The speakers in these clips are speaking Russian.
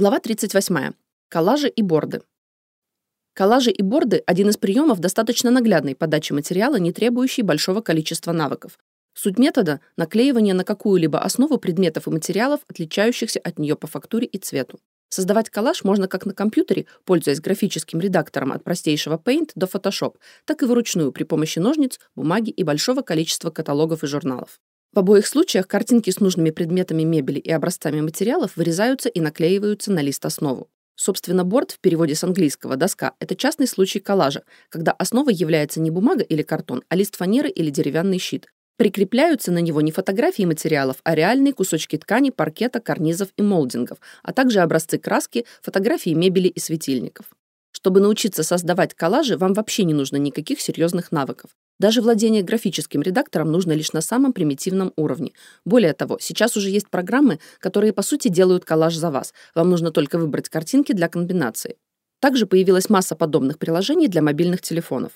Глава 38. Коллажи и борды. Коллажи и борды – один из приемов достаточно наглядной подачи материала, не требующий большого количества навыков. Суть метода – наклеивание на какую-либо основу предметов и материалов, отличающихся от нее по фактуре и цвету. Создавать коллаж можно как на компьютере, пользуясь графическим редактором от простейшего Paint до Photoshop, так и вручную при помощи ножниц, бумаги и большого количества каталогов и журналов. В обоих случаях картинки с нужными предметами мебели и образцами материалов вырезаются и наклеиваются на лист основу. Собственно, борт в переводе с английского «доска» — это частный случай коллажа, когда основой является не бумага или картон, а лист фанеры или деревянный щит. Прикрепляются на него не фотографии материалов, а реальные кусочки ткани, паркета, карнизов и молдингов, а также образцы краски, фотографии мебели и светильников. Чтобы научиться создавать коллажи, вам вообще не нужно никаких серьезных навыков. Даже владение графическим редактором нужно лишь на самом примитивном уровне. Более того, сейчас уже есть программы, которые по сути делают коллаж за вас. Вам нужно только выбрать картинки для комбинации. Также появилась масса подобных приложений для мобильных телефонов.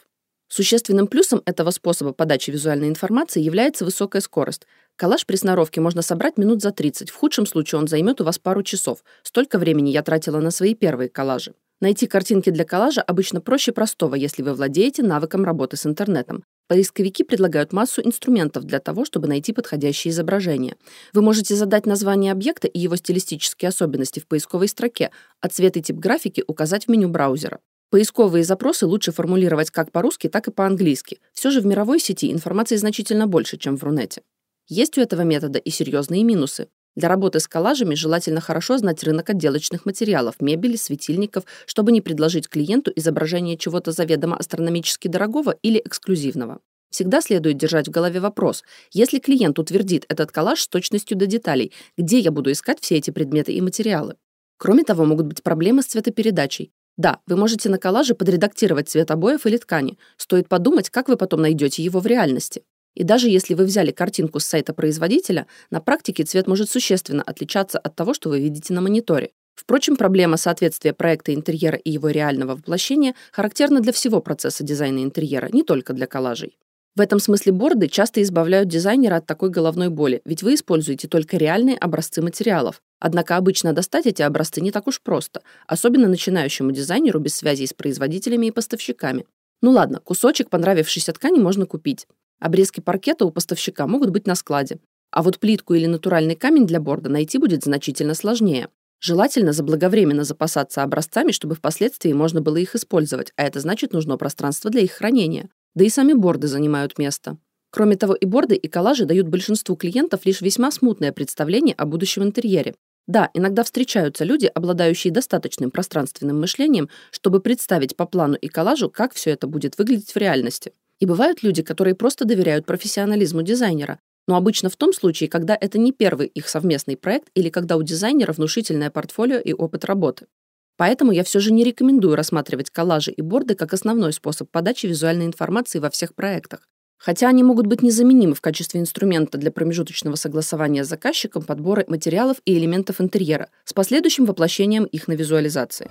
Существенным плюсом этого способа подачи визуальной информации является высокая скорость. Коллаж при сноровке можно собрать минут за 30, в худшем случае он займет у вас пару часов. Столько времени я тратила на свои первые коллажи. Найти картинки для коллажа обычно проще простого, если вы владеете навыком работы с интернетом. Поисковики предлагают массу инструментов для того, чтобы найти подходящее изображение. Вы можете задать название объекта и его стилистические особенности в поисковой строке, а цвет и тип графики указать в меню браузера. Поисковые запросы лучше формулировать как по-русски, так и по-английски. Все же в мировой сети информации значительно больше, чем в Рунете. Есть у этого метода и серьезные минусы. Для работы с коллажами желательно хорошо знать рынок отделочных материалов, мебели, светильников, чтобы не предложить клиенту изображение чего-то заведомо астрономически дорогого или эксклюзивного. Всегда следует держать в голове вопрос, если клиент утвердит этот коллаж с точностью до деталей, где я буду искать все эти предметы и материалы? Кроме того, могут быть проблемы с цветопередачей. Да, вы можете на коллаже подредактировать цвет обоев или ткани. Стоит подумать, как вы потом найдете его в реальности. И даже если вы взяли картинку с сайта производителя, на практике цвет может существенно отличаться от того, что вы видите на мониторе. Впрочем, проблема соответствия проекта интерьера и его реального воплощения характерна для всего процесса дизайна интерьера, не только для коллажей. В этом смысле борды часто избавляют дизайнера от такой головной боли, ведь вы используете только реальные образцы материалов. Однако обычно достать эти образцы не так уж просто, особенно начинающему дизайнеру без связи с производителями и поставщиками. Ну ладно, кусочек понравившейся ткани можно купить. Обрезки паркета у поставщика могут быть на складе. А вот плитку или натуральный камень для борда найти будет значительно сложнее. Желательно заблаговременно запасаться образцами, чтобы впоследствии можно было их использовать, а это значит нужно пространство для их хранения. Да и сами борды занимают место. Кроме того, и борды, и коллажи дают большинству клиентов лишь весьма смутное представление о будущем интерьере. Да, иногда встречаются люди, обладающие достаточным пространственным мышлением, чтобы представить по плану и коллажу, как все это будет выглядеть в реальности. И бывают люди, которые просто доверяют профессионализму дизайнера, но обычно в том случае, когда это не первый их совместный проект или когда у дизайнера внушительное портфолио и опыт работы. Поэтому я все же не рекомендую рассматривать коллажи и борды как основной способ подачи визуальной информации во всех проектах. Хотя они могут быть незаменимы в качестве инструмента для промежуточного согласования с заказчиком подбора материалов и элементов интерьера с последующим воплощением их на визуализации.